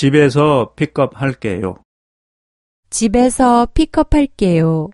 집에서 픽업할게요. 집에서 픽업할게요.